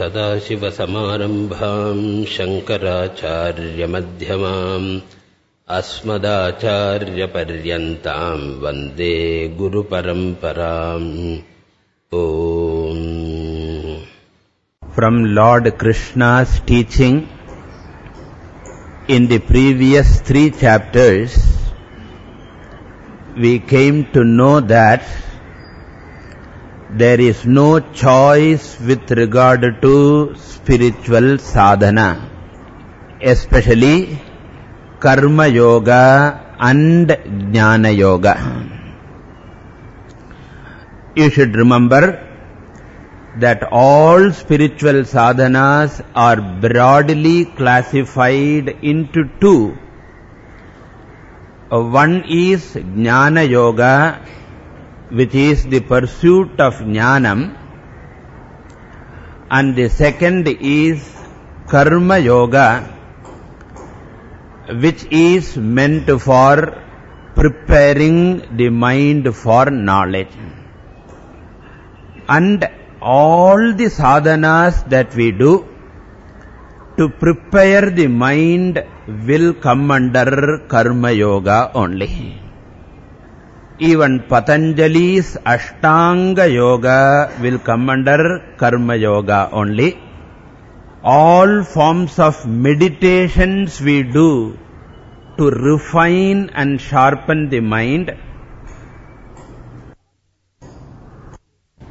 सदाशिवसमारम्भाम् शङ्कराचार्यमध्यमाम् अस्मदाचार्यपर्यन्ताम् वन्दे गुरुपरम्पराम् ॐ from Lord Krishna's teaching in the previous three chapters, we came to know that there is no choice with regard to spiritual sadhana, especially karma yoga and jnana yoga. You should remember that all spiritual sadhanas are broadly classified into two. One is jnana yoga, which is the pursuit of jnanam, and the second is karma yoga, which is meant for preparing the mind for knowledge. And all the sadhanas that we do to prepare the mind will come under karma yoga only. Even Patanjali's Ashtanga Yoga will come under Karma Yoga only. All forms of meditations we do to refine and sharpen the mind.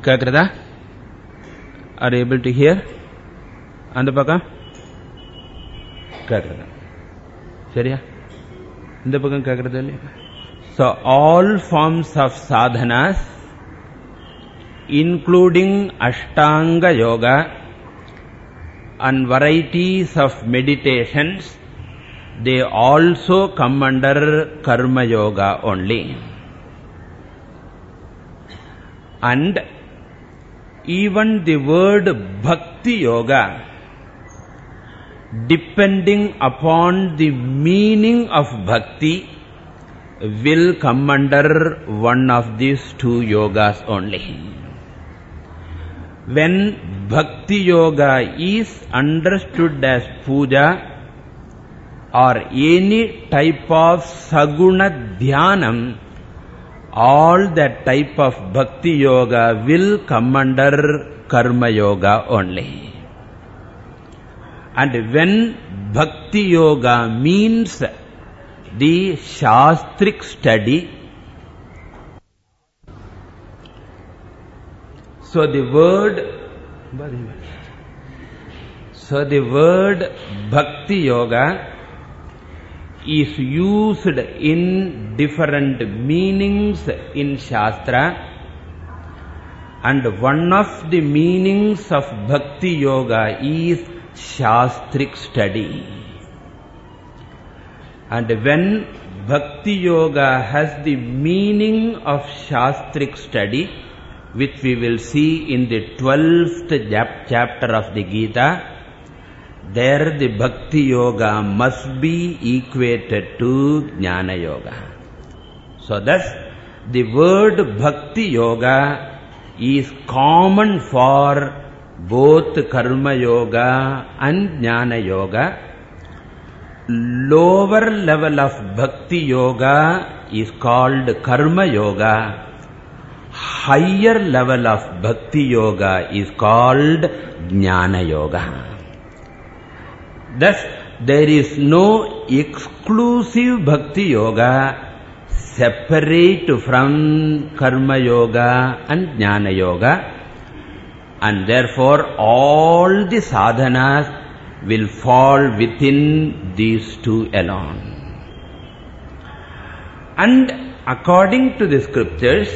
Kakrada? Are you able to hear? Andapaka? Kakrada. Seriya? Andapaka Kakrada? Kakrada? So all forms of sadhanas including ashtanga yoga and varieties of meditations they also come under karma yoga only. And even the word bhakti yoga depending upon the meaning of bhakti will come under one of these two yogas only when bhakti yoga is understood as puja or any type of saguna dhyanam all that type of bhakti yoga will come under karma yoga only. And when bhakti yoga means the shastric study, so the word, so the word bhakti yoga is used in different meanings in Shastra and one of the meanings of Bhakti Yoga is Shastric study. And when Bhakti Yoga has the meaning of Shastric study, which we will see in the 12th chapter of the Gita, there the bhakti yoga must be equated to jnana yoga. So thus, the word bhakti yoga is common for both karma yoga and jnana yoga. Lower level of bhakti yoga is called karma yoga. Higher level of bhakti yoga is called jnana yoga. Thus, there is no exclusive bhakti yoga separate from karma yoga and jnana yoga. And therefore, all the sadhanas will fall within these two alone. And according to the scriptures,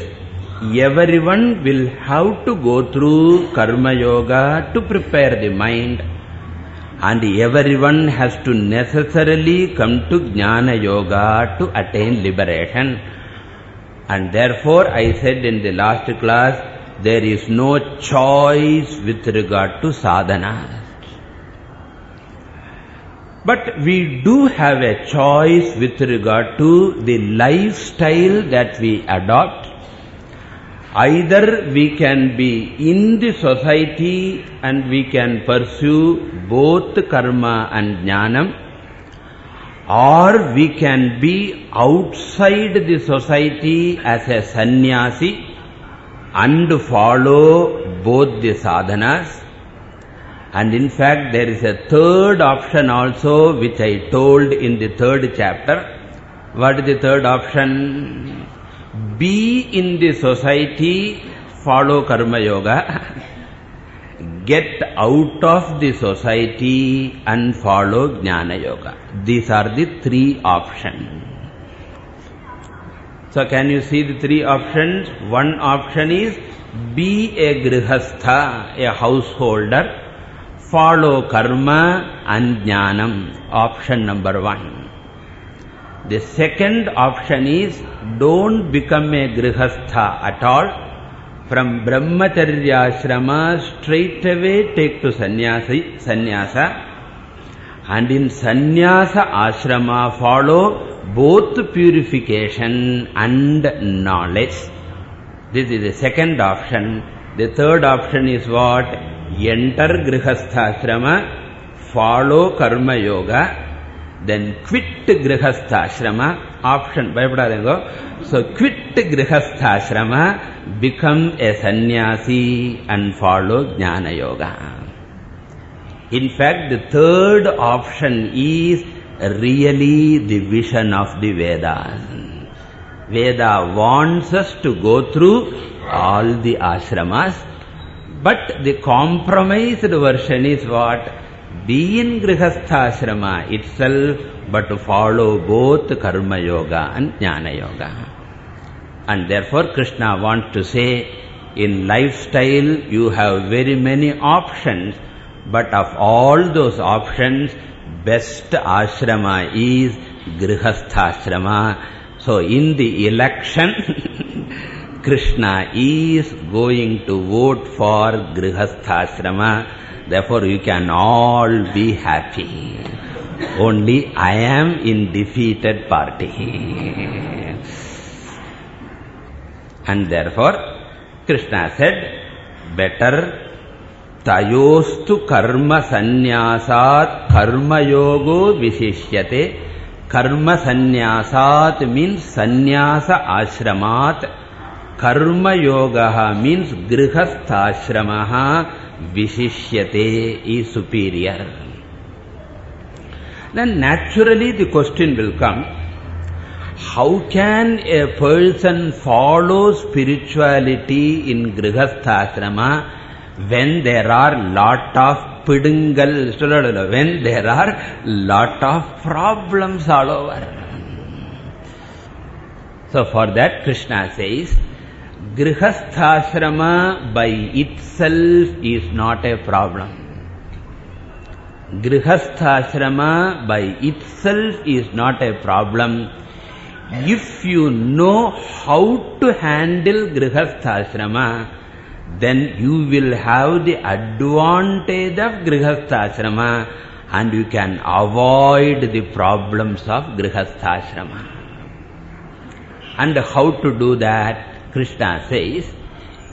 everyone will have to go through karma yoga to prepare the mind and everyone has to necessarily come to jnana yoga to attain liberation. And therefore, I said in the last class, there is no choice with regard to sadhana. But we do have a choice with regard to the lifestyle that we adopt Either we can be in the society and we can pursue both karma and jnanam, or we can be outside the society as a sannyasi and follow both the sadhanas. And in fact, there is a third option also which I told in the third chapter. What is the third option? Be in the society, follow karma yoga. Get out of the society and follow jnana yoga. These are the three options. So can you see the three options? One option is be a grihastha, a householder, follow karma and jnanam. Option number one. The second option is don't become a grihastha at all. From brahmacharya ashrama straight away take to sannyasi, sannyasa. And in sannyasa ashrama follow both purification and knowledge. This is the second option. The third option is what? Enter grihastha follow karma yoga, then quit grihastha option பயப்படாதீங்க so quit grihastha become a sannyasi and follow jnana yoga in fact the third option is really the vision of the vedas veda wants us to go through all the ashramas but the compromised version is what be in grihastha itself, but to follow both karma yoga and jnana yoga. And therefore Krishna wants to say, in lifestyle you have very many options, but of all those options, best ashrama is grihastha Ashrama. So in the election, Krishna is going to vote for grihastha Therefore, you can all be happy. Only I am in defeated party. and therefore, Krishna said, better tayostu karma sannyasat karma yogo vishishyate. Karma sannyasat means sannyasa ashramat. Karma yoga means grihastha vishishyate is superior. Then naturally the question will come, how can a person follow spirituality in Grihastha when there are lot of pidungal, when there are lot of problems all over? So for that Krishna says, Grihastha by itself is not a problem. Grihastha by itself is not a problem. If you know how to handle Grihastha then you will have the advantage of Grihastha and you can avoid the problems of Grihastha And how to do that? Krishna says,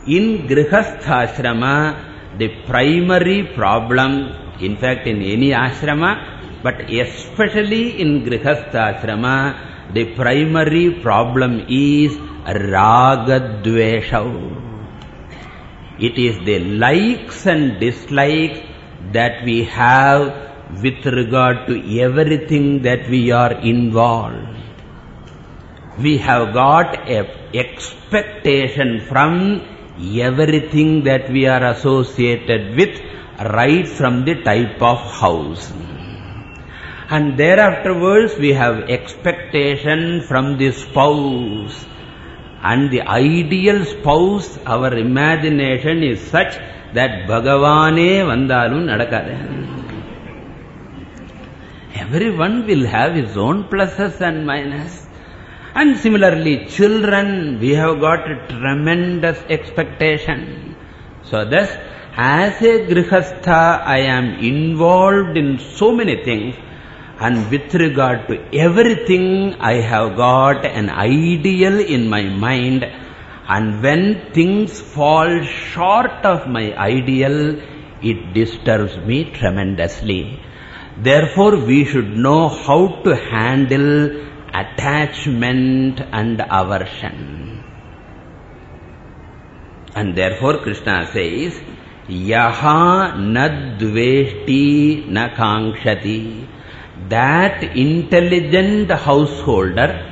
in Grihastha the primary problem, in fact in any ashrama, but especially in Grihastha the primary problem is ragadvesha. It is the likes and dislikes that we have with regard to everything that we are involved. We have got a expectation from everything that we are associated with right from the type of house. And thereafterwards we have expectation from the spouse. And the ideal spouse, our imagination is such that Bhagavane vandalun nadakade. Everyone will have his own pluses and minuses. And similarly, children, we have got tremendous expectation. So thus, as a grihastha, I am involved in so many things. And with regard to everything, I have got an ideal in my mind. And when things fall short of my ideal, it disturbs me tremendously. Therefore, we should know how to handle attachment and aversion. And therefore, Krishna says, Yaha nadveshti na kankshati. That intelligent householder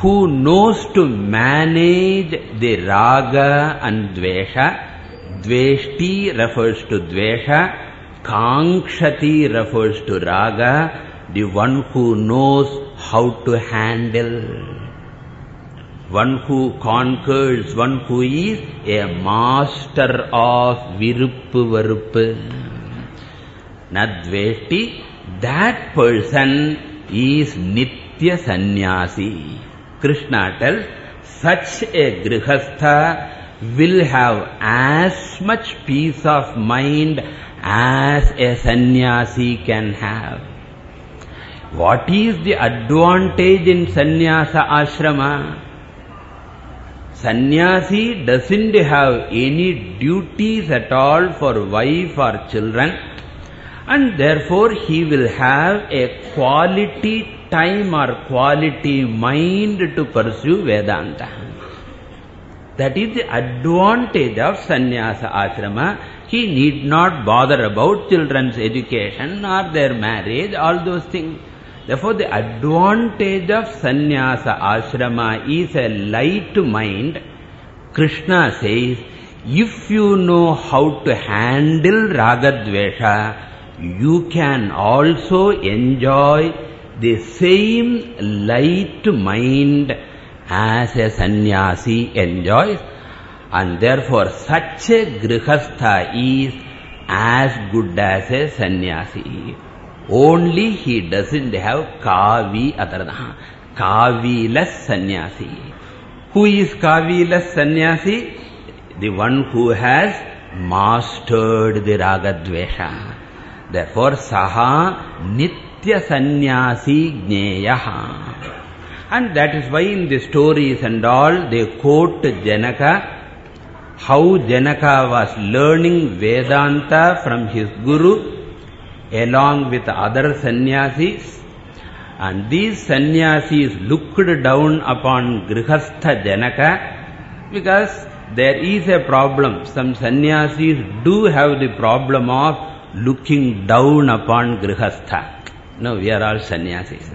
who knows to manage the raga and dvesha, dveshti refers to dvesha, kankshati refers to raga, the one who knows how to handle one who conquers, one who is a master of viruppu varuppu. Nadveshti, that person is Nitya Sannyasi. Krishna tells, such a grihastha will have as much peace of mind as a sannyasi can have. What is the advantage in sannyasa ashrama? Sannyasi doesn't have any duties at all for wife or children and therefore he will have a quality time or quality mind to pursue Vedanta. That is the advantage of sannyasa ashrama. He need not bother about children's education or their marriage, all those things. Therefore, the advantage of sannyasa ashrama is a light mind. Krishna says, if you know how to handle ragadvesha, you can also enjoy the same light mind as a sannyasi enjoys. And therefore, such a grihastha is as good as a sannyasi. Only he doesn't have kavi ataradaha. Kavi-less sannyasi. Who is kavi-less sannyasi? The one who has mastered the ragadvesha. Therefore, saha nitya sannyasi jneyaha. And that is why in the stories and all, they quote Janaka, how Janaka was learning Vedanta from his guru, along with other sannyasis and these sannyasis looked down upon Grihastha Janaka because there is a problem. Some sannyasis do have the problem of looking down upon Grihastha. No, we are all sannyasis.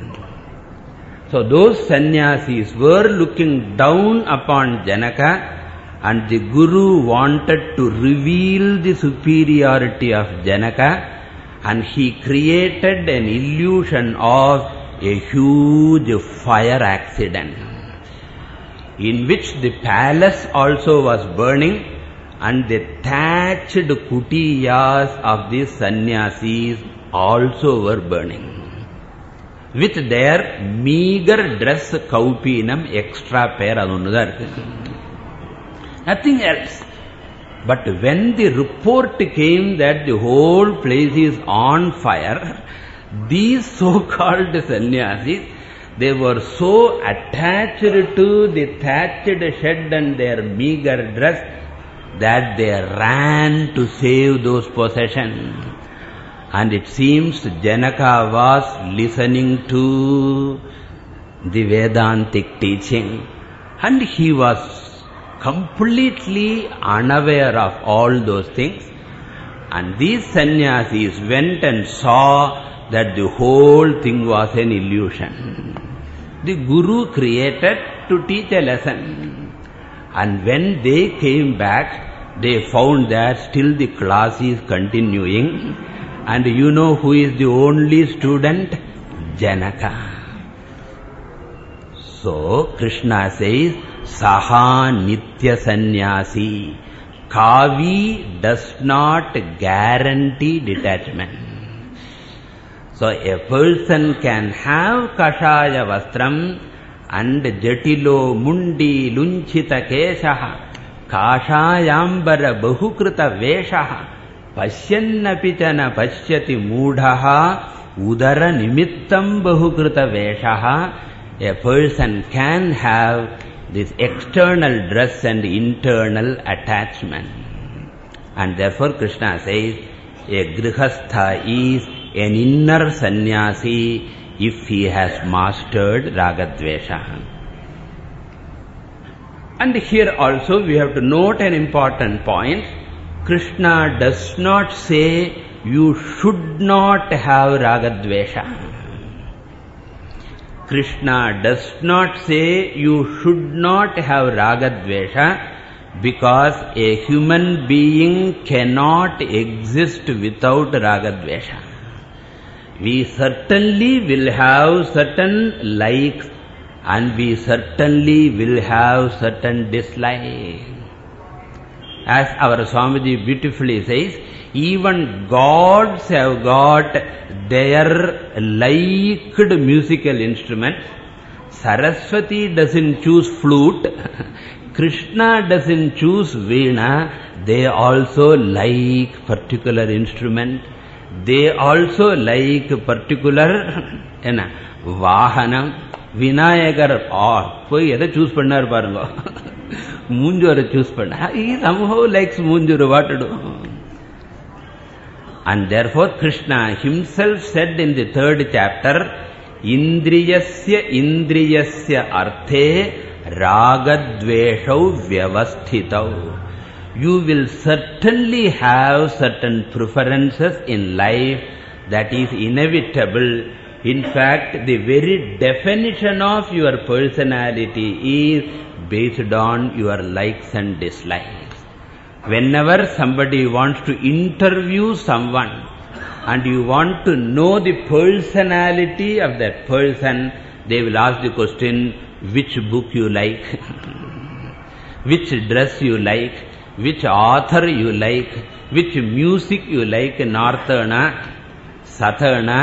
So those sannyasis were looking down upon Janaka and the Guru wanted to reveal the superiority of Janaka and he created an illusion of a huge fire accident in which the palace also was burning and the thatched kutiyas of the sannyasis also were burning. With their meager dress kaupinam extra pair Nothing else. But when the report came that the whole place is on fire, these so-called sannyasis, they were so attached to the thatched shed and their meager dress that they ran to save those possessions. And it seems Janaka was listening to the Vedantic teaching and he was completely unaware of all those things. And these sannyasis went and saw that the whole thing was an illusion. The Guru created to teach a lesson. And when they came back, they found that still the class is continuing. And you know who is the only student? Janaka. So, Krishna says, Saha Nitya Sannyasi. Kavi does not guarantee detachment. So a person can have Kashaya Vastram and Jatilo Mundi Lunchita Keshaha Kashayambara Bahukrita Veshaha Pashyannapichana Pashyati Mudhaha Udara Nimittam Bahukrita Veshaha A person can have this external dress and internal attachment. And therefore Krishna says, a grihastha is an inner sannyasi if he has mastered ragadvesha. And here also we have to note an important point. Krishna does not say you should not have ragadvesha. Krishna does not say you should not have ragadvesha because a human being cannot exist without ragadvesha. We certainly will have certain likes and we certainly will have certain dislikes As our Swamiji beautifully says, even gods have got their liked musical instruments. Saraswati doesn't choose flute. Krishna doesn't choose veena. They also like particular instrument. They also like particular vahanam. Vinayagar போய் எதை choose பண்ணார் பாருங்க Munjuru choose He somehow likes Munjuru, what to do? And therefore Krishna himself said in the third chapter, Indriyasya Indriyasya Arthe Ragadveshau Vyavasthitau. You will certainly have certain preferences in life that is inevitable. In fact, the very definition of your personality is based on your likes and dislikes. Whenever somebody wants to interview someone and you want to know the personality of that person, they will ask the question, which book you like, which dress you like, which author you like, which music you like, northerna, southerna,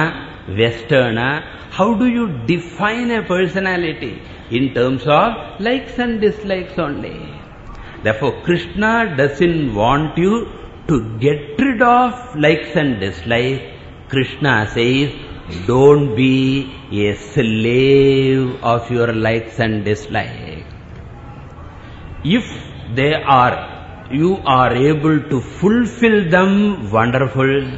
westerner, how do you define a personality? In terms of likes and dislikes only. Therefore, Krishna doesn't want you to get rid of likes and dislikes. Krishna says, don't be a slave of your likes and dislikes. If they are, you are able to fulfill them, wonderful.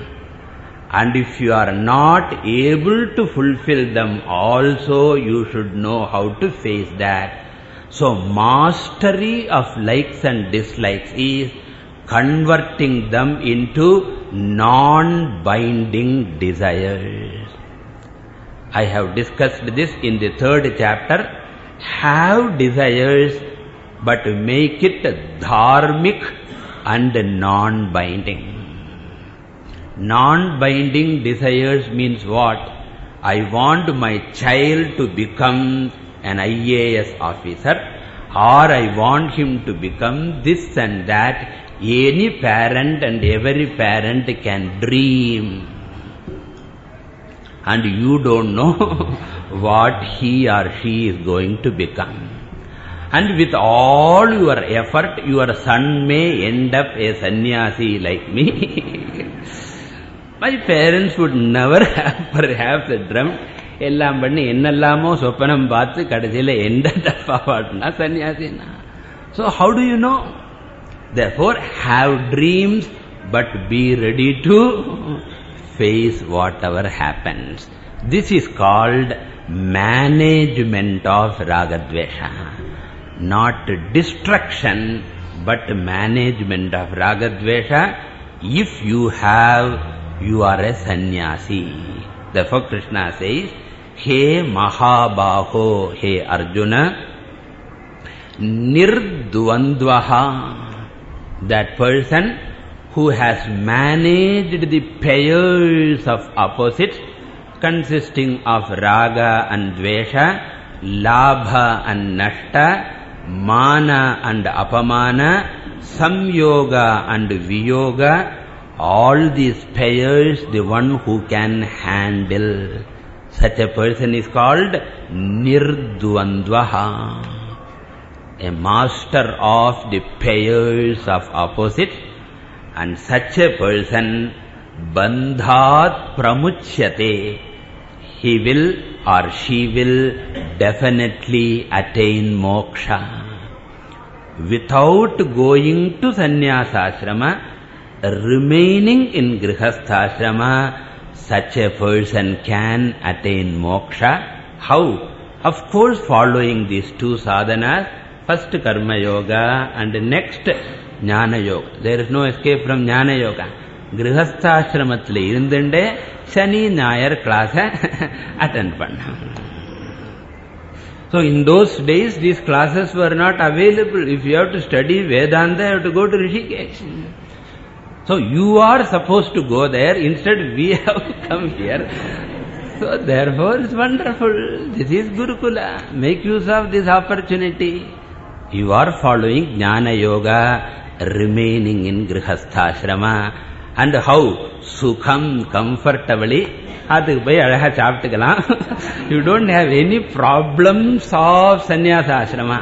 And if you are not able to fulfill them also, you should know how to face that. So, mastery of likes and dislikes is converting them into non-binding desires. I have discussed this in the third chapter. Have desires, but make it dharmic and non-binding. Non-binding desires means what? I want my child to become an IAS officer or I want him to become this and that. Any parent and every parent can dream. And you don't know what he or she is going to become. And with all your effort, your son may end up a sannyasi like me. My parents would never have perhaps dreamt எல்லாம் பண்ணி என்னெல்லாமோ சொப்பனம் பார்த்து கடைசியில் எந்த தப்பாவாட்னா சன்னியாசினா So how do you know? Therefore, have dreams, but be ready to face whatever happens. This is called management of ragadvesha. Not destruction, but management of ragadvesha. If you have you are a sannyasi. Therefore Krishna says, He Mahabaho, He Arjuna, Nirdvandvaha, that person who has managed the pairs of opposites consisting of raga and dvesha, labha and nashta, mana and apamana, samyoga and viyoga, all these pairs, the one who can handle. Such a person is called Nirdvandvaha, a master of the pairs of opposites. And such a person, Bandhat Pramuchyate, he will or she will definitely attain moksha. without going to sannyasashrama, remaining in grihasthashrama, such a person can attain moksha. How? Of course, following these two sadhanas, first karma yoga and next jnana yoga. There is no escape from jnana yoga. கிரகஸ்தாசிரமத்தில் இருந்துட்டே சனி ஞாயர் கிளாஸை attend பண்ண So in those days, these classes were not available. If you have to study Vedanta, you have to go to Rishikesh. So you are supposed to go there, instead we have come here. So therefore it's wonderful. This is Gurukula. Make use of this opportunity. You are following Jnana Yoga, remaining in Grihasthashrama. And how? Sukham, comfortably. Adhukku pai alaha chaptukalam. You don't have any problems of sannyasa ashrama.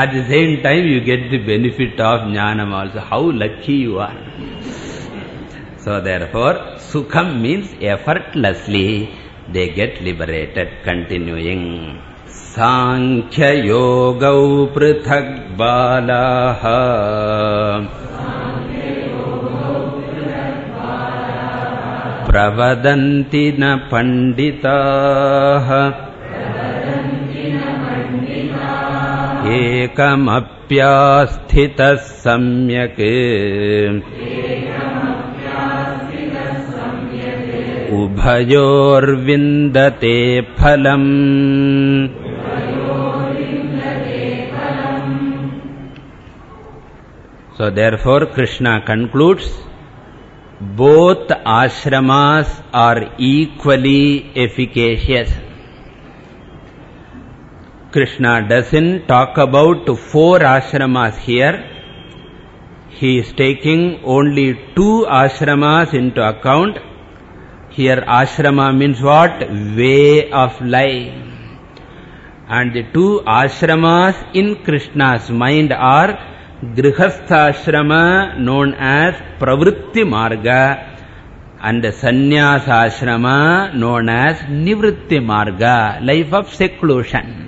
At the same time, you get the benefit of jnanam also. How lucky you are. So therefore, sukham means effortlessly they get liberated, continuing. साङ्ख्ययोगौ पृथग् बालाः Pravadanti na पण्डिताः एकमप्यास्थितः सम्यक् उभयोर्विन्दते फलम् So therefore Krishna concludes both ashramas are equally efficacious. Krishna doesn't talk about four ashramas here. He is taking only two ashramas into account. Here ashrama means what? Way of life. And the two ashramas in Krishna's mind are Grihasthashrama known as Pravritti Marga and Sannyasashrama known as Nivritti Marga, life of seclusion.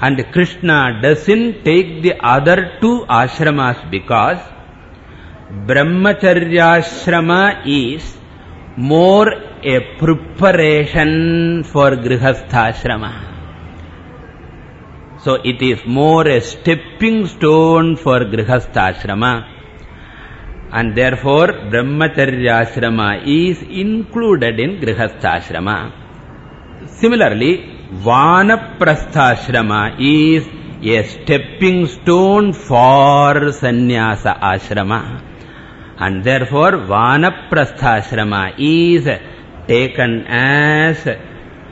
And Krishna doesn't take the other two ashramas because Brahmacharya ashrama is more a preparation for Grihasthashrama. So it is more a stepping stone for Grihasthashrama. And therefore Brahmacharya ashrama is included in Grihasthashrama. Similarly, Vanaprastha is a stepping stone for Sannyasa Ashrama. And therefore Vanaprastha is taken as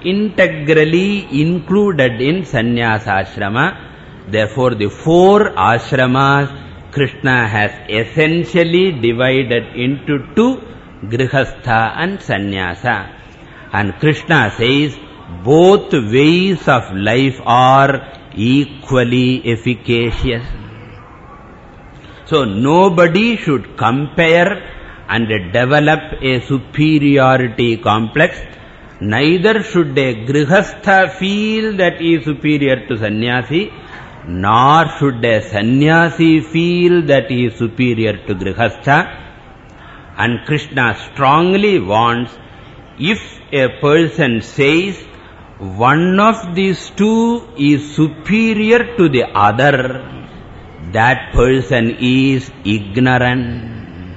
integrally included in sannyasa ashrama. Therefore, the four ashramas Krishna has essentially divided into two, grihastha and sannyasa. And Krishna says, both ways of life are equally efficacious. So, nobody should compare and develop a superiority complex Neither should a grihastha feel that he is superior to sannyasi, nor should a sannyasi feel that he is superior to grihastha. And Krishna strongly wants, if a person says, one of these two is superior to the other, that person is ignorant.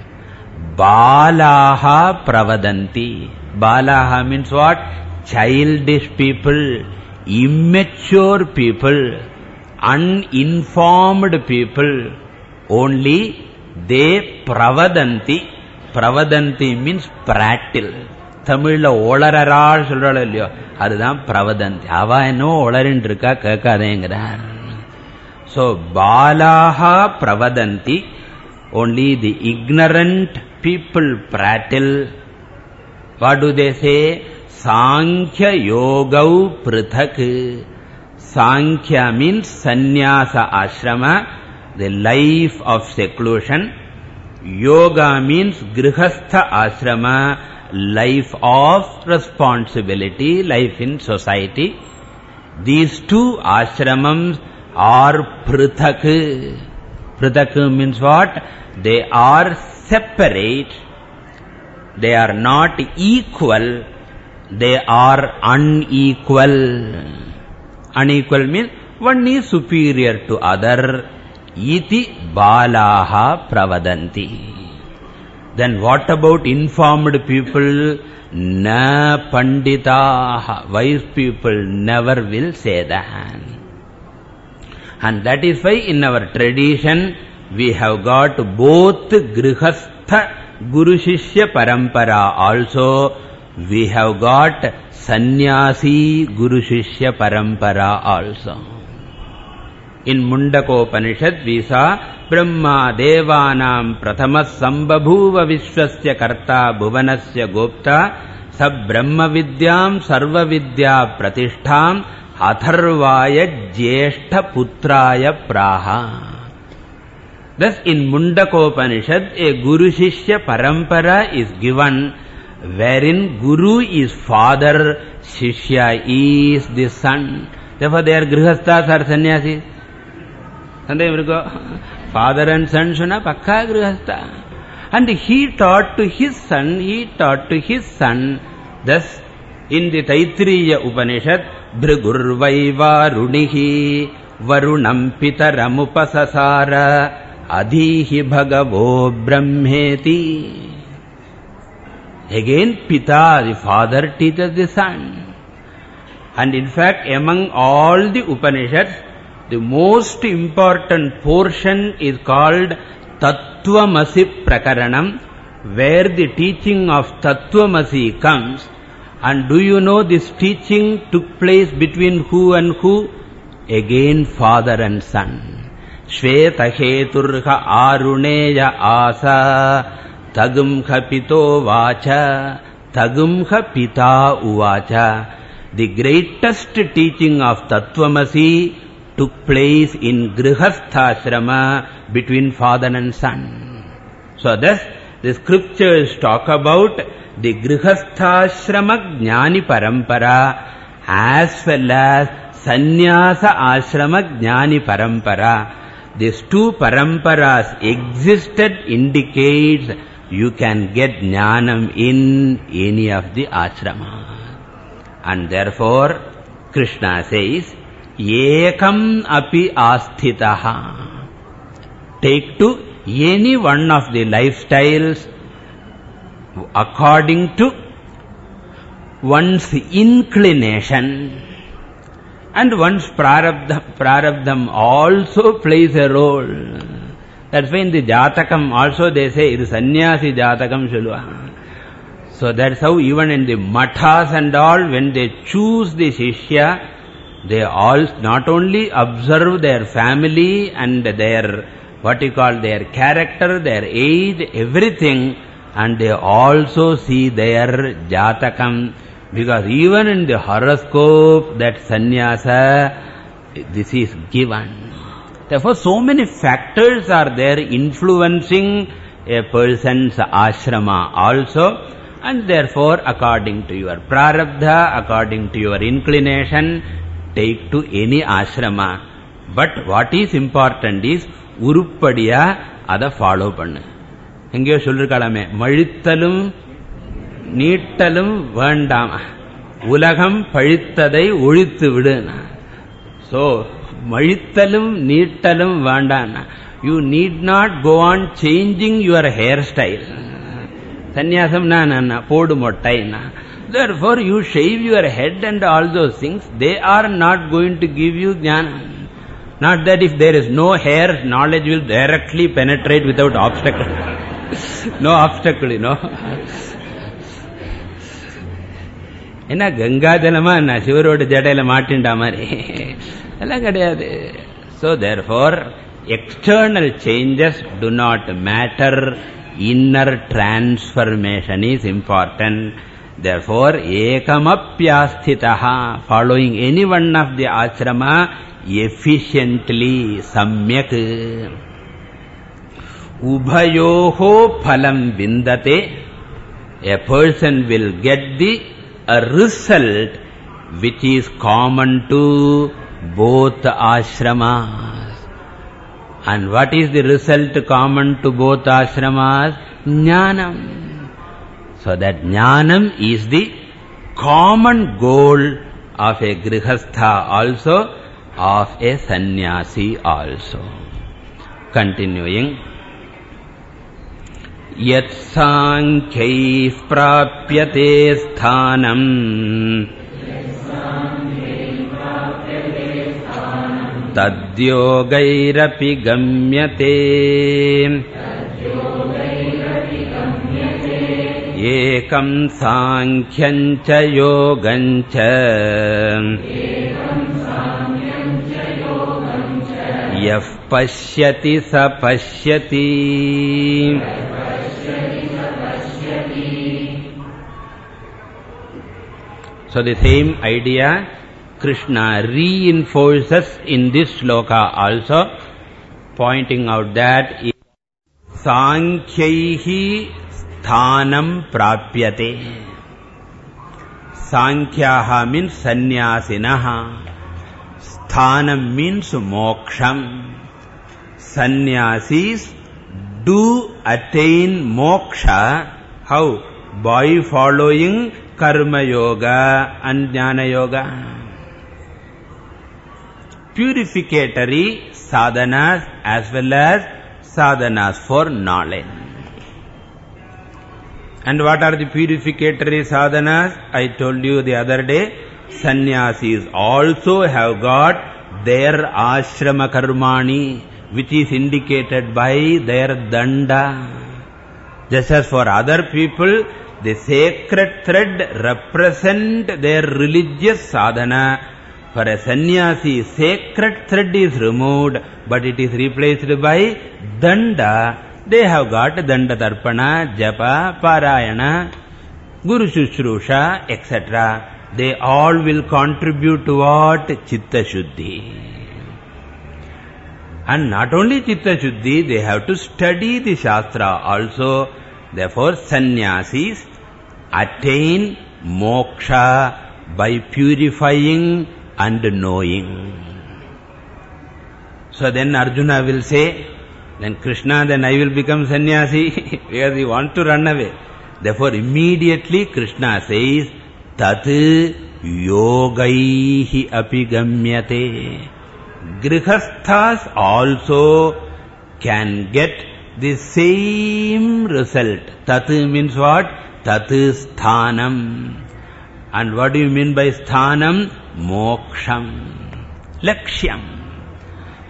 Balaha pravadanti. Balaha means what? Childish people, immature people, uninformed people. Only they pravadanti. Pravadanti means prattle. தமிழ்ல ஓளறாள் சொல்றாள் இல்லையோ அதுதான் பிரவதந்தி அவ என்ன ஓளரின் இருக்கா கேட்காதேங்கிறார் So, balaha pravadanti, only the ignorant people prattle what do they say? Sankhya Yogau Prithak. Sankhya means sannyasa ashrama, the life of seclusion. Yoga means grihastha ashrama, life of responsibility, life in society. These two ashramams are prithak. Prithak means what? They are separate. They are not equal. They are unequal. Unequal means one is superior to other. Iti balaha pravadanti. Then what about informed people? Na panditaha. Wise people never will say that. And that is why in our tradition we have got both grihastha Guru Shishya Parampara also. We have got Sannyasi Guru Shishya Parampara also. Sab Brahma Vidyam Sarva Vidya Pratishtham Atharvaya Jyeshtha Putraya Praha. Thus in Mundakopanishad a Guru Shishya Parampara is given wherein Guru is father, Shishya is the son. Therefore they are Grihasthas or Sannyasis. Father and son shuna pakka Grihastha. And he taught to his son, he taught to his son. Thus in the Taitriya Upanishad, Bhrigurvai Varunihi Varunam Pitaramupasasara Adhihi Bhagavo Brahmeti. Again, Pita, the father, teaches the son. And in fact, among all the Upanishads, the most important portion is called Tattvamasi Prakaranam, where the teaching of Tattvamasi comes. And do you know this teaching took place between who and who? Again, father and son. श्वेतहेतुर्ह आरुणेय आस तगुंह पितो watch तगुंह पिता उवाच The greatest teaching of Tattvamasi took place in Grihasthashrama between father and son. So thus, the scriptures talk about the Grihasthashrama Jnani Parampara as well as Sannyasa Ashrama Jnani Parampara. These two paramparas existed indicates you can get jnanam in any of the ashrama. And therefore, Krishna says, Ekam api asthitaha. Take to any one of the lifestyles according to one's inclination and one's prarabdham, prarabdham also plays a role. That's why in the Jatakam also they say, it is sannyasi Jatakam Shulva. So that's how even in the mathas and all, when they choose the Shishya, they all not only observe their family and their, what you call, their character, their age, everything, and they also see their Jatakam because even in the horoscope, that sannyasa, this is given. Therefore, so many factors are there influencing a person's ashrama also. And therefore, according to your prarabdha, according to your inclination, take to any ashrama. But what is important is, உருப்படியா அதை follow பண்ணு. எங்கேயோ சொல்லிருக்கலாமே மழித்தலும் நீட்டலும் வேண்டாம். உலகம் பழித்ததை ஒழித்து விடு. So மழித்தலும் நீட்டலும் வேண்டாம். You need not go on changing your hair style சன்னியாசம்னா போடு மொட்டைன்னா therefore you shave your head and all those things they are not going to give you jnana not that if there is no hair knowledge will directly penetrate without obstacle no obstacle you know என்ன கங்கா ஜலமா என்ன சிவரோட ஜடையில மாட்டின்டா மாதிரி எல்லாம் கிடையாது so therefore external changes do not matter inner transformation is important therefore ekamapyasthitaha following any one of the ashrama efficiently samyak ubhayoho phalam vindate a person will get the result which is common to both ashramas. And what is the result common to both ashramas? Jnanam. So that jnanam is the common goal of a grihastha also, of a sannyasi also. Continuing. यत्साङ्ख्यैः प्राप्यते स्थानम् तद्योगैरपि गम्यते एकम् साङ्ख्यम् च योगम् च यः पश्यति स पश्यति So the same idea Krishna reinforces in this sloka also, pointing out that Sankhyahi स्थानम प्राप्यते। सांख्याः मीन्स सन्यासिनः स्थानम means मोक्षम। Sannyasis do attain moksha. How by following karma yoga and ज्ञान योग purificatory Sadhana as well as sadhanas for knowledge And what are the purificatory sadhanas? I told you the other day, sannyasis also have got their ashrama karmani, which is indicated by their danda. Just as for other people, the sacred thread represent their religious sadhana. For a sannyasi, sacred thread is removed, but it is replaced by danda. They have got danda tarpana, japa, parayana, guru shushrusha, etc. They all will contribute to what? Chitta Shuddhi. And not only Chitta Shuddhi, they have to study the Shastra also. Therefore, sannyasis attain moksha by purifying and knowing. So then Arjuna will say, then Krishna, then I will become sannyasi, because he wants to run away. Therefore, immediately Krishna says, Tat yogaihi api gamyate. Grihasthas also can get the same result. Tat means what? Tat sthanam. And what do you mean by sthanam? Moksham. Lakshyam.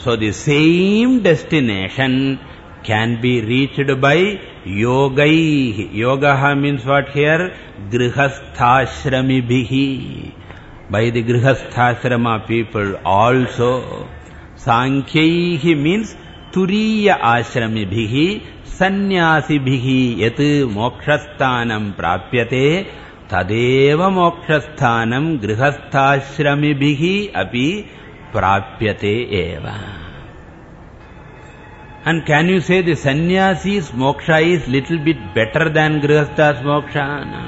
So the same destination can be reached by yogai. Yogaha means what here? Grihasthashramibihi. By the Grihasthashrama people also. Sankhyahi means Turiya ashramibihi sannyasibhihi yat mokshasthanam prapyate tadeva mokshasthanam grihasthashramibihi api prapyate eva. And can you say the sannyasi's moksha is little bit better than grihastha's moksha? No.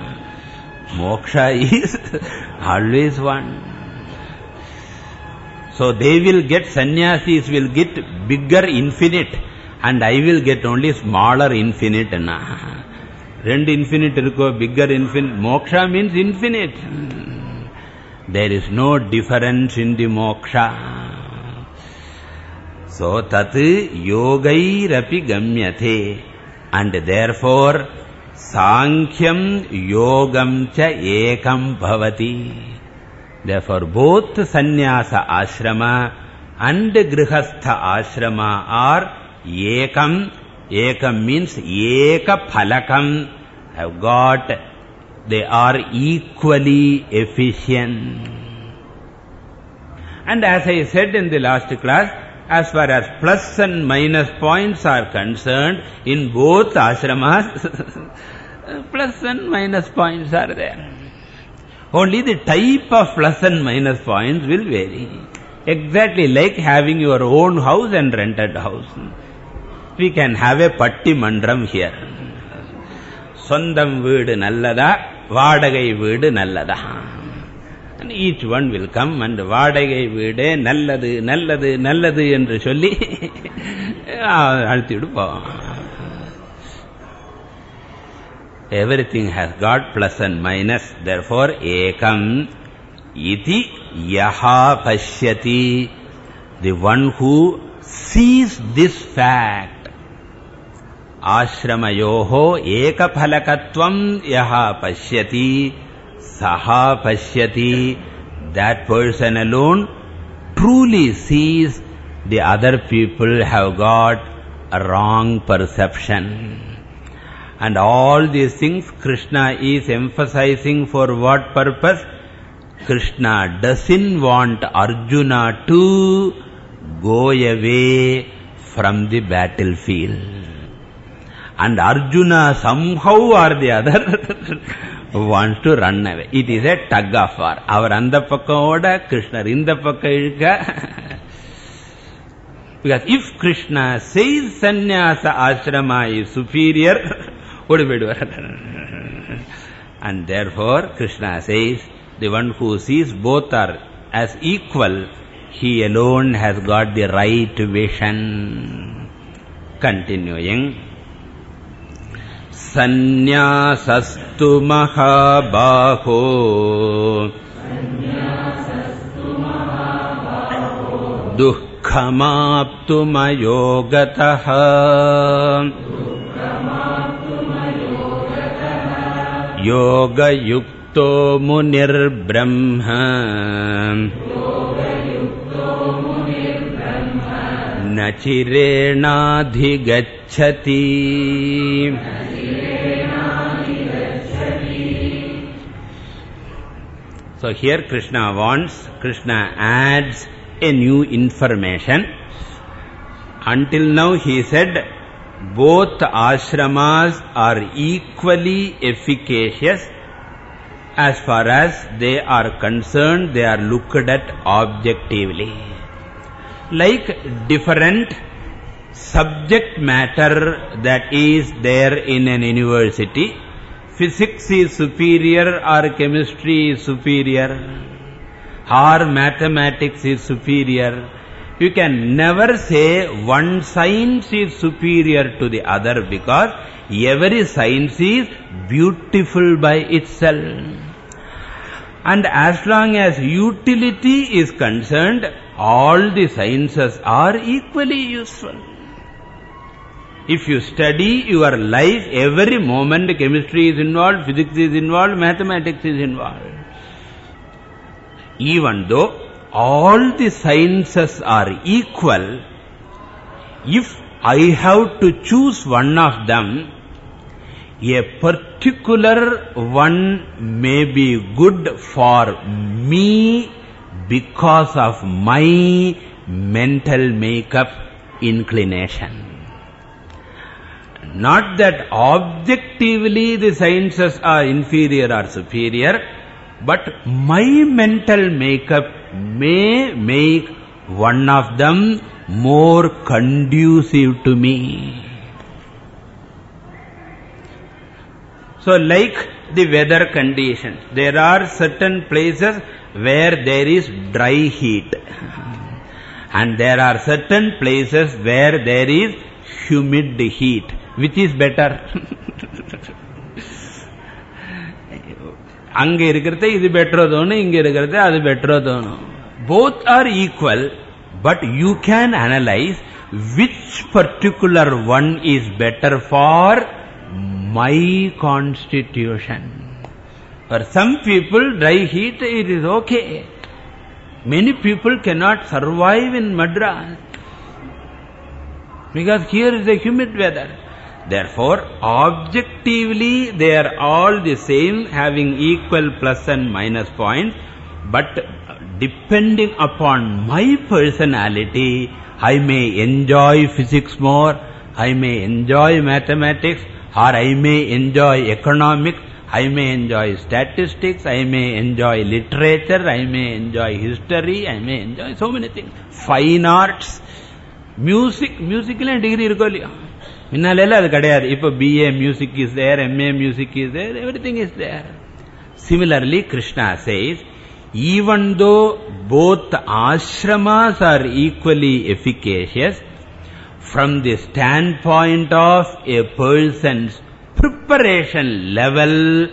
Moksha is always one. So they will get, sannyasis will get bigger infinite and I will get only smaller infinite. Rend infinite bigger infinite. Moksha means infinite. There is no difference in the moksha. So, tat yogairapi gamyate. And therefore, Sankhyam yogam cha ekam bhavati. Therefore, both sannyasa ashrama and grihastha ashrama are ekam. Ekam means eka phalakam. Have got, they are equally efficient. And as I said in the last class, as far as plus and minus points are concerned, in both ashramas, plus and minus points are there. Only the type of plus and minus points will vary. Exactly like having your own house and rented house. We can have a patti mandram here. சொந்தம் வீடு நல்லதா வாடகை வீடு நல்லதா And each one will come and வாடகை வீடே நல்லது நல்லது நல்லது என்று சொல்லி அழுத்திவிட்டு போவோம் Everything has got plus and minus. Therefore, ekam iti yaha pashyati. The one who sees this fact. Ekaphalakatvam yaha pashyati. Saha pashyati. That person alone truly sees the other people have got a wrong perception. And all these things Krishna is emphasizing for what purpose? Krishna doesn't want Arjuna to go away from the battlefield. and Arjuna somehow or the other wants to run away. It is a tug of war. Our Andapakkoda, Krishna Rindapakka Because if Krishna says sannyasa ashrama is superior, what do we do? and therefore Krishna says, the one who sees both are as equal, he alone has got the right vision. Continuing. सन्न्यासस्तु महाबाहो। दुःखमाप्तुमयो गतः योगयुक्तो मुनिर्ब्रह्म। न चिरेणाधिगच्छति। So here Krishna wants, Krishna adds a new information. Until now he said, both ashramas are equally efficacious as far as they are concerned, they are looked at objectively. Like different subject matter that is there in an university, physics is superior or chemistry is superior or mathematics is superior. You can never say one science is superior to the other because every science is beautiful by itself. And as long as utility is concerned, all the sciences are equally useful. If you study your life, every moment chemistry is involved, physics is involved, mathematics is involved. Even though all the sciences are equal, if I have to choose one of them, a particular one may be good for me because of my mental makeup inclination. Not that objectively the sciences are inferior or superior, but my mental makeup may make one of them more conducive to me. So like the weather conditions, there are certain places where there is dry heat. And there are certain places where there is humid heat. Which is better? அங்க இருக்கிறத இது பெட்டரோ தோணும் இங்க இருக்கிறத அது பெட்டரோ தோணும் both are equal but you can analyze which particular one is better for my constitution for some people dry heat it is okay many people cannot survive in madras because here is a humid weather Therefore, objectively they are all the same having equal plus and minus points. But uh, depending upon my personality, I may enjoy physics more, I may enjoy mathematics or I may enjoy economics, I may enjoy statistics, I may enjoy literature, I may enjoy history, I may enjoy so many things. Fine arts, music, musical and degree irukoliya. இல்லையா முன்னால அது கிடையாது இப்ப BA music is there MA music is there everything is there similarly Krishna chase even though both ashramas are equally efficacious, from the standpoint of a person's preparation level,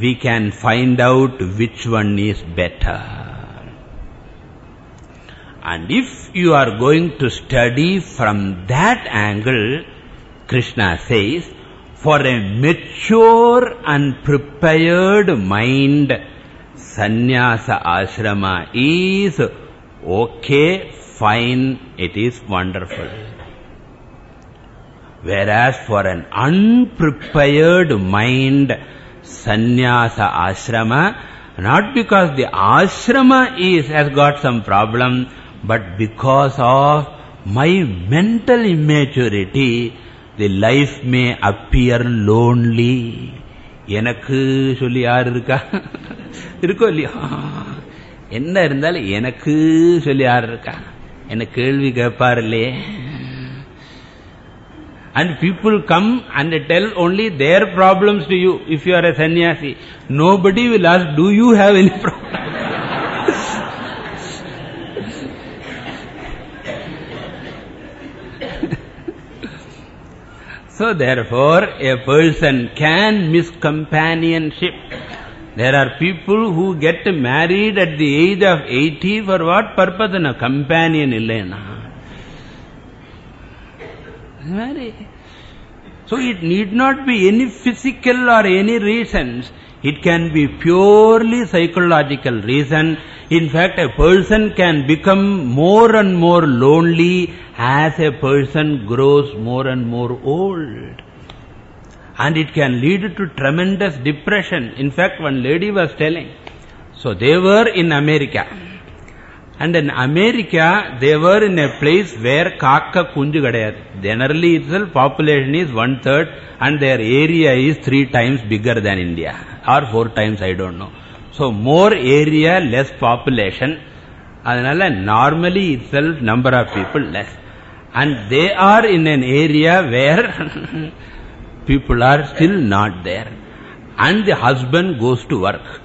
we can find out which one is better. And if you are going to study from that angle, Krishna says, for a mature and prepared mind, sannyasa ashrama is okay, fine, it is wonderful. Whereas for an unprepared mind, sannyasa ashrama, not because the ashrama is, has got some problem, but because of my mental immaturity, the life may appear lonely. எனக்கு சொல்லி யார் இருக்கா இருக்கோ இல்லையா என்ன இருந்தாலும் எனக்கு சொல்லி யார் இருக்கா என்ன கேள்வி கேட்பார் இல்லையே And people come and tell only their problems to you if you are a sannyasi. Nobody will ask, do you have any problem? So therefore, a person can miss companionship. There are people who get married at the age of 80 for what purpose? A companion illena. So it need not be any physical or any reasons. It can be purely psychological reason. In fact, a person can become more and more lonely as a person grows more and more old. And it can lead to tremendous depression. In fact, one lady was telling, so they were in America. And in America, they were in a place where Kaka Kunju. Generally itself, population is one third and their area is three times bigger than India. Or four times, I don't know. So more area, less population. Adhanala normally itself number of people less. And they are in an area where people are still not there. And the husband goes to work.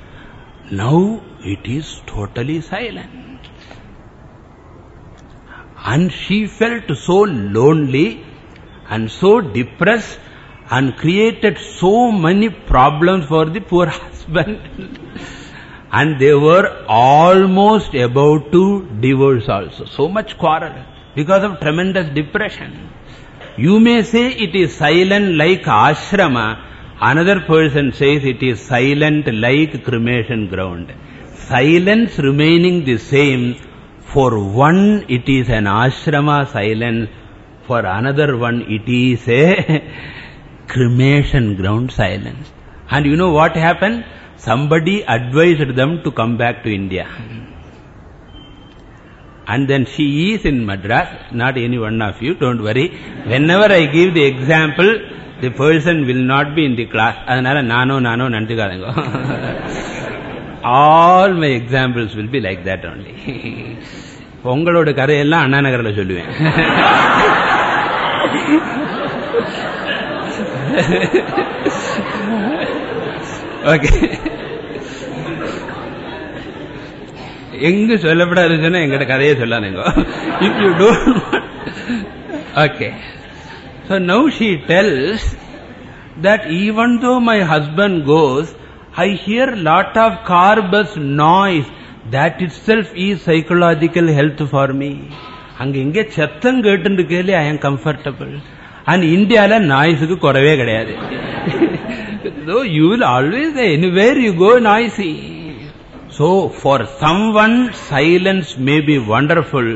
Now it is totally silent. And she felt so lonely and so depressed and created so many problems for the poor husband. and they were almost about to divorce also. So much quarrel because of tremendous depression. You may say it is silent like ashrama. Another person says it is silent like cremation ground. Silence remaining the same. For one it is an ashrama silence. For another one it is a cremation ground silence. And you know what happened? Somebody advised them to come back to India. And then she is in Madras, not any one of you, don't worry. Whenever I give the example, the person will not be in the class. அதனால நானோ நானோ நினைச்சுக்காதங்க All my examples will be like that only. உங்களோட கதையெல்லாம் அண்ணா நகரில் சொல்லுவேன் okay எங்க சொல்லப்படாது சொன்னா எங்கிட்ட கதையே சொல்லாதுங்க if you don't okay So now she tells that even though my husband goes, I hear lot of car bus noise. That itself is psychological health for me. அங்க எங்கே சத்தம் கேட்டு கேள்வி ஐ எம் கம்ஃபர்டபுள் அண்ட் இந்தியால நாய்ஸுக்கு குறவே கிடையாது so you will always anywhere you go noisy so for someone silence may be wonderful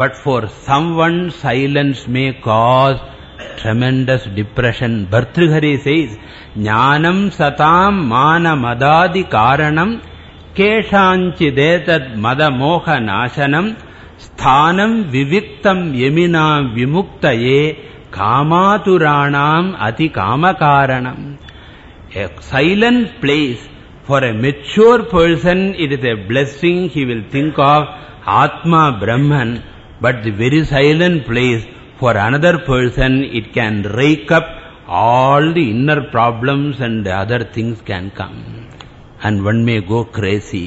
but for someone silence may cause tremendous depression. Bhartrihari says jnanam satam mana madadi karanam keshanchidetat mada moha nashanam sthanam viviktam yamina vimuktaye kamaturanam ati kamakaranam. A silent place for a mature person it is a blessing he will think of atma brahman. But the very silent place for another person it can rake up all the inner problems and other things can come and one may go crazy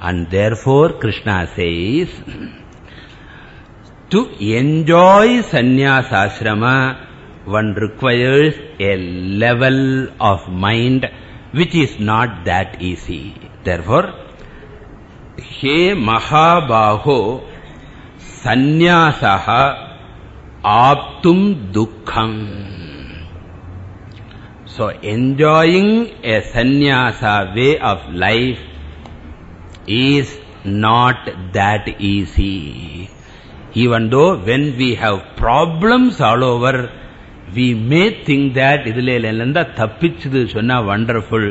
And therefore Krishna says, to enjoy sannyasa ashrama, one requires a level of mind which is not that easy. Therefore, He Mahabaho Sannyasaha Aptum Dukkham. So, enjoying a sannyasa way of life is not that easy. Even though when we have problems all over, we may think that idhile lenda thappichது சொன்னா wonderful.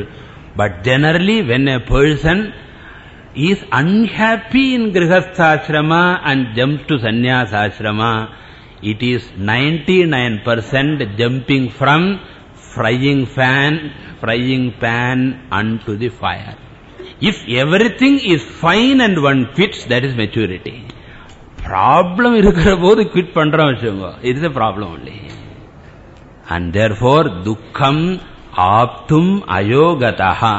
But generally when a person is unhappy in grihastha and jumps to sannyasa ashrama, it is 99% jumping from frying fan, frying pan unto the fire. If everything is fine and one quits, that is maturity. Problem இருக்கிற போது quit பண்றோம் வச்சுக்கோங்க. It is a problem only. And therefore, dukkham aptum ayogataha.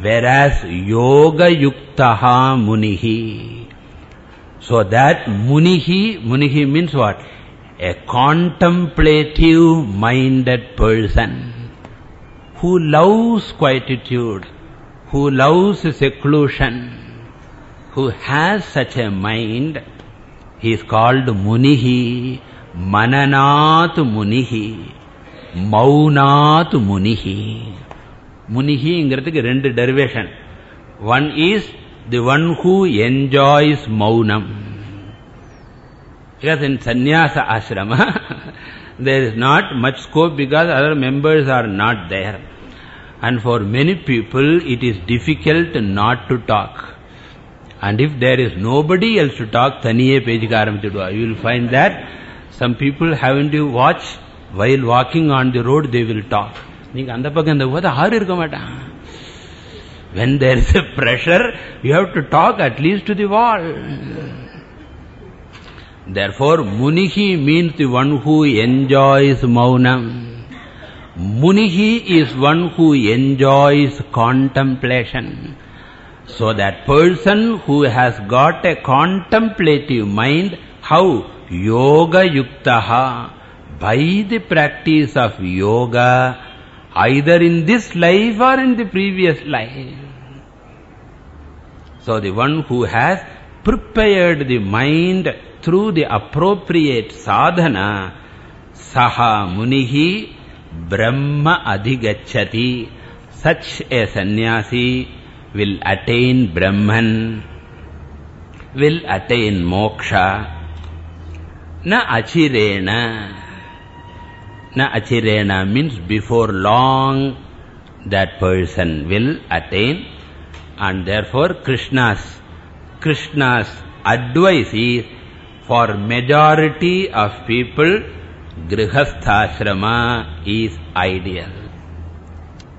Whereas yoga yuktaha munihi. So that munihi, munihi means what? A contemplative minded person who loves quietude, who loves seclusion, who has such a mind, he is called Munihi, Mananat Munihi, Maunat Munihi. Munihi ingrathukku rendu derivation. One is the one who enjoys Maunam. Because in sannyasa ashrama, there is not much scope because other members are not there. And for many people, it is difficult not to talk. And if there is nobody else to talk, thaniye pejika arambichidua. You will find that some people having to watch while walking on the road, they will talk. நீங்க அந்த பக்கம் இந்த போது ஆறு இருக்க மாட்டான் when there is a pressure you have to talk at least to the wall. Therefore munihi means the one who enjoys maunam. Munihi is one who enjoys contemplation. So that person who has got a contemplative mind how? Yoga yuktaha by the practice of yoga either in this life or in the previous life. So the one who has prepared the mind through the appropriate sadhana, saha munihi brahma adhigachati. Such a sannyasi will attain Brahman, will attain moksha, na achirena. Na achirena means before long that person will attain and therefore Krishna's Krishna's advice is for majority of people grihastha Ashrama is ideal.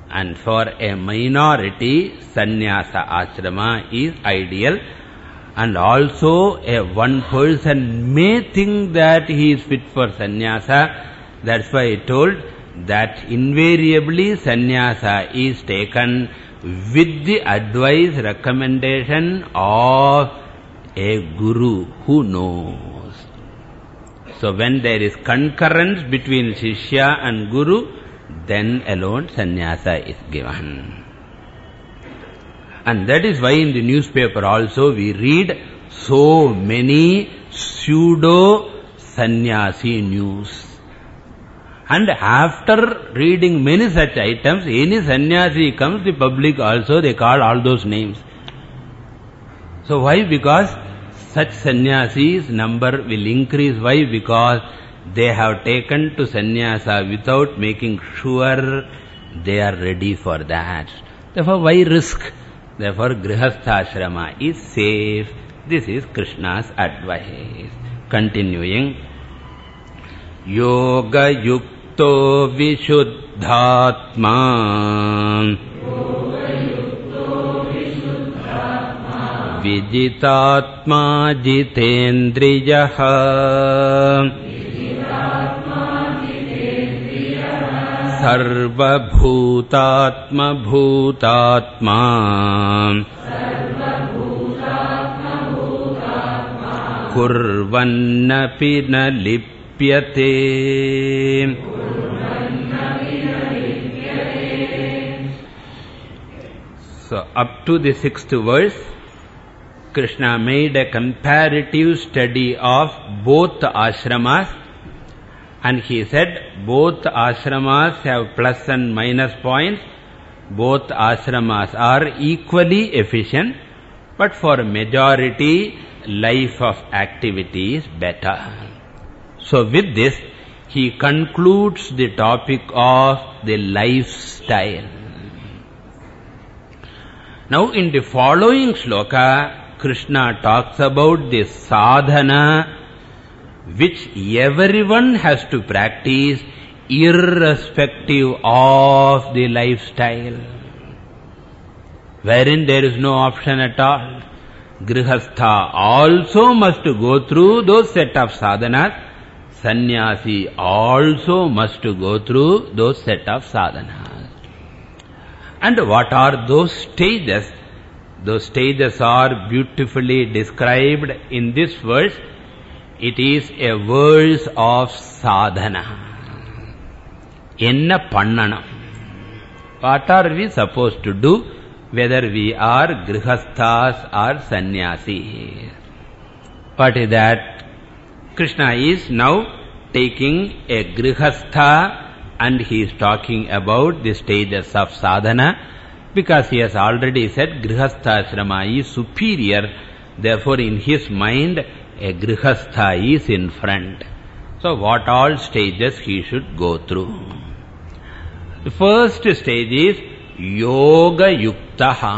And for a minority sannyasa ashrama is ideal. And also a one person may think that he is fit for sannyasa that's why I told that invariably sannyasa is taken with the advice, recommendation of a guru who knows. So when there is concurrence between Shishya and Guru, then alone sannyasa is given. And that is why in the newspaper also we read so many pseudo sannyasi news. And after reading many such items, any sannyasi comes, the public also, they call all those names. So why? Because such sannyasis number will increase. Why? Because they have taken to sannyasa without making sure they are ready for that. Therefore, why risk? Therefore, grihastha is safe. This is Krishna's advice. Continuing. Yoga yukta युक्तो विशुद्धात्मा। विजितात्मा जितेन्द्रियः। सर्वभूतात्मभूतात्मा। कुर्वन्नपि न लिप्यते। So up to the sixth verse, Krishna made a comparative study of both ashramas and he said both ashramas have plus and minus points. Both ashramas are equally efficient but for majority life of activity is better. So with this he concludes the topic of the lifestyle. Now in the following sloka Krishna talks about the sadhana which everyone has to practice irrespective of the lifestyle. Wherein there is no option at all. Grihastha also must go through those set of sadhanas. Sannyasi also must go through those set of sadhanas. And what are those stages? Those stages are beautifully described in this verse. It is a verse of sadhana. Enna pannanam. What are we supposed to do? Whether we are grihasthas or sannyasis. What is that? Krishna is now taking a grihastha and he is talking about the stages of sadhana because he has already said Grihasthasrama is superior. Therefore, in his mind, a Grihastha is in front. So, what all stages he should go through? The first stage is Yoga Yuktaha.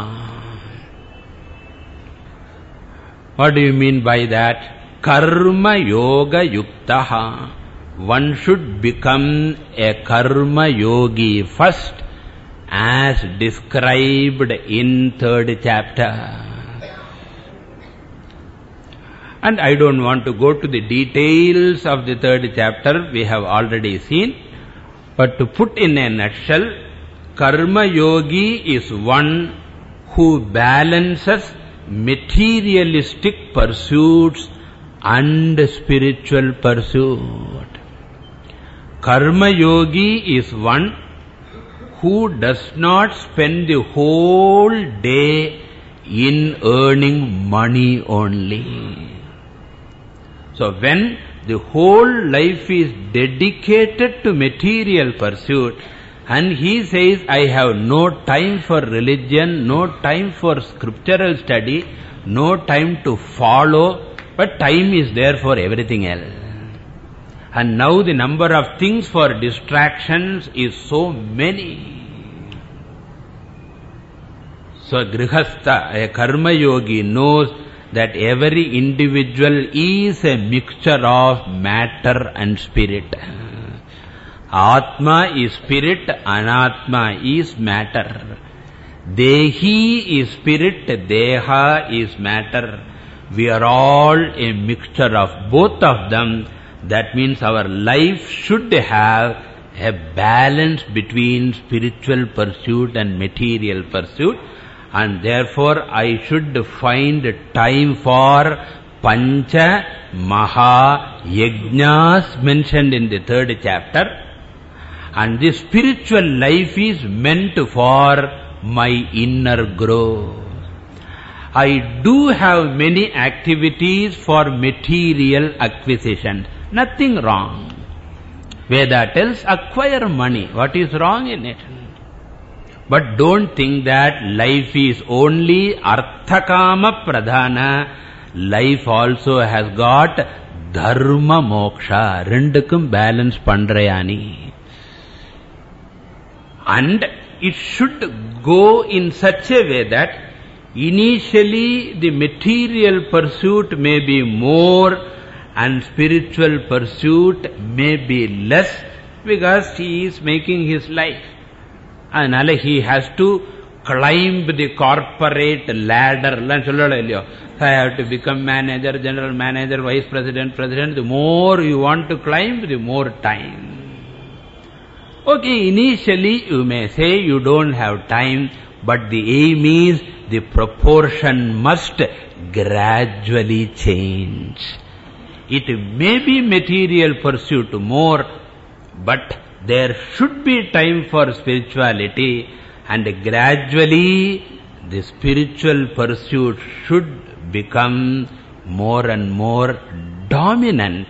What do you mean by that? Karma Yoga Yuktaha. One should become a Karma Yogi first as described in third chapter. And I don't want to go to the details of the third chapter, we have already seen. But to put in a nutshell, Karma Yogi is one who balances materialistic pursuits and spiritual pursuit. Karma Yogi is one who does not spend the whole day in earning money only. So when the whole life is dedicated to material pursuit and he says, I have no time for religion, no time for scriptural study, no time to follow, but time is there for everything else. And now the number of things for distractions is so many. So Grihastha, a karma yogi, knows that every individual is a mixture of matter and spirit. Atma is spirit, Anatma is matter. Dehi is spirit, Deha is matter. We are all a mixture of both of them. That means our life should have a balance between spiritual pursuit and material pursuit and therefore I should find time for Pancha Maha Yajnas mentioned in the third chapter. And the spiritual life is meant for my inner growth. I do have many activities for material acquisition. Nothing wrong. Veda tells acquire money. What is wrong in it? But don't think that life is only arthakama pradhana. Life also has got dharma moksha. Rendukum balance pandrayani. And it should go in such a way that initially the material pursuit may be more and spiritual pursuit may be less because he is making his life. and he has to climb the corporate ladder. I have to become manager, general manager, vice president, president. The more you want to climb, the more time. Okay, initially you may say you don't have time, but the aim is the proportion must gradually change. It may be material pursuit more, but there should be time for spirituality and gradually the spiritual pursuit should become more and more dominant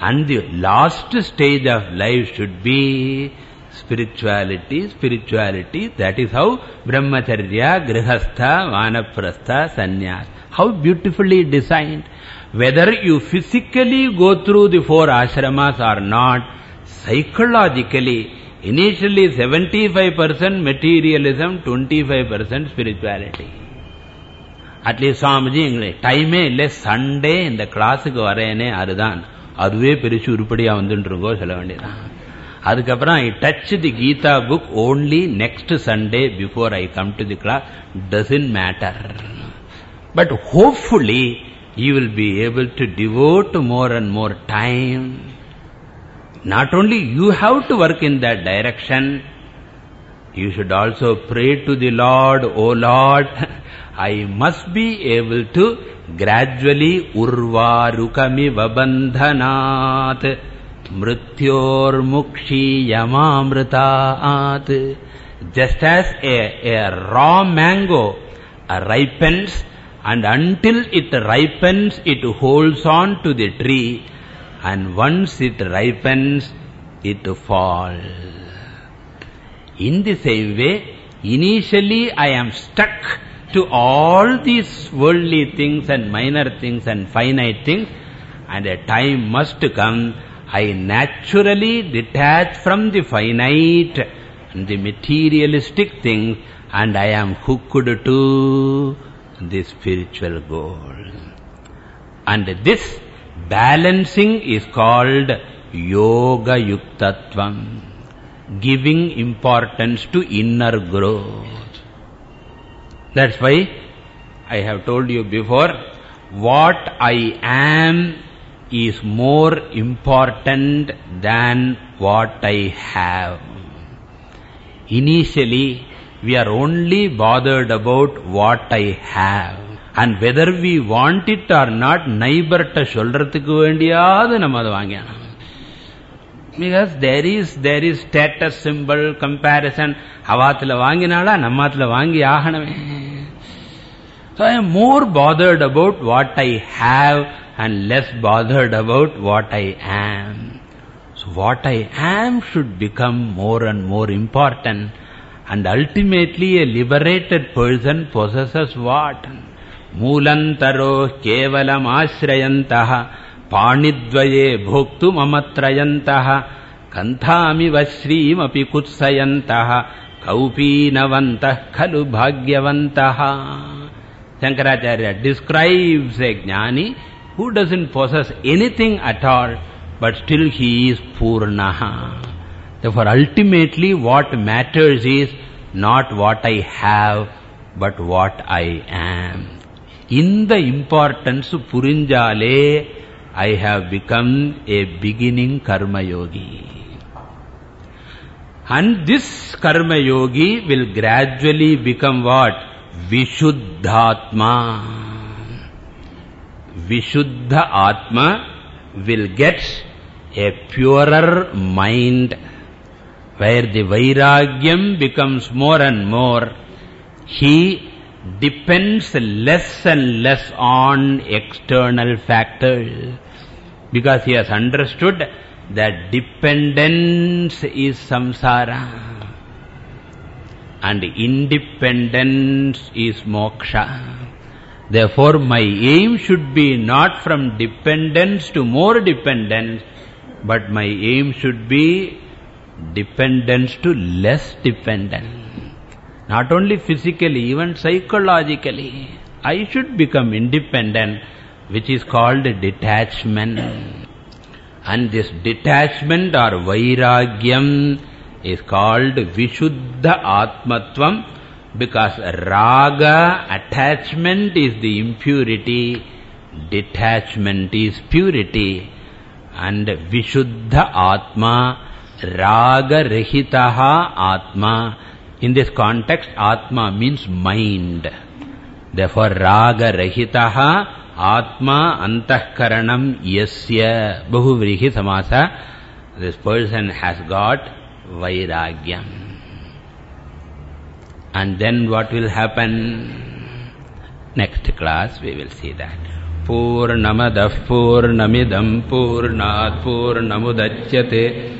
and the last stage of life should be spirituality, spirituality. That is how brahmacharya, grihastha, vanaprastha, sannyas. How beautifully designed. Whether you physically go through the four ashramas or not, psychologically, initially 75% materialism, 25% spirituality. At least Swamiji எங்களுக்கு டைமே இல்லை Sunday இந்த கிளாஸுக்கு வரேனே அதுதான் அதுவே பெருசு உருப்படியாக வந்துருங்கோ சொல்ல வேண்டியதான் அதுக்கப்புறம் I touch the Gita book only next Sunday before I come to the class doesn't matter but hopefully you will be able to devote more and more time. Not only you have to work in that direction, you should also pray to the Lord, O Lord, I must be able to gradually urva rukami vabandhanat mrutyormukshiyamamritaat. Just as a, a raw mango ripens and until it ripens it holds on to the tree. And once it ripens it falls. In the same way initially i am stuck to all these worldly things and minor things and finite things. And a time must come I naturally detach from the finite and the materialistic things and I am hooked to the spiritual goal. And this balancing is called Yoga Yuktatvam, giving importance to inner growth. That's why I have told you before, what I am is more important than what I have. Initially, we are only bothered about what I have. And whether we want it or not, நைபர்ட்ட சொல்றதுக்கு வேண்டியாது நம்ம அதை வாங்கியானோம் because there is there is status symbol comparison அவாத்துல வாங்கினாலா நம்மாத்துல வாங்கி ஆகணுமே so i am more bothered about what i have and less bothered about what i am so what i am should become more and more important And ultimately a liberated person possesses what मूलन्तरो केवलमाश्रयन्तः पाणिद्वये भोक्तुममत्रयन्तः कन्थामिव श्रीमपि कुत्सयन्तः कौपीनवन्तः खलु Shankaracharya describes a jnani who doesn't possess anything at all, but still he is Purnaha. Therefore, ultimately what matters is not what I have, but what I am. In the importance Purinjale, I have become a beginning Karma Yogi. And this Karma Yogi will gradually become what? Vishuddhatma. Vishuddha Atma will get a purer mind where the vairagyam becomes more and more. He depends less and less on external factors because he has understood that dependence is samsara and independence is moksha. Therefore, my aim should be not from dependence to more dependence, but my aim should be dependence to less dependence. Not only physically, even psychologically. I should become independent, which is called detachment. And this detachment or vairagyam is called Vishuddha Atmatvam because raga, attachment is the impurity, detachment is purity. And Vishuddha Atma, raga rahitaha Atma. In this context, Atma means mind. Therefore, raga rahitaha atma antahkaranam yasya bahuvrihi samasa. This person has got vairagyam. And then what will happen? Next class we will see that. Purnamadah purnamidam purnat purnamudachyate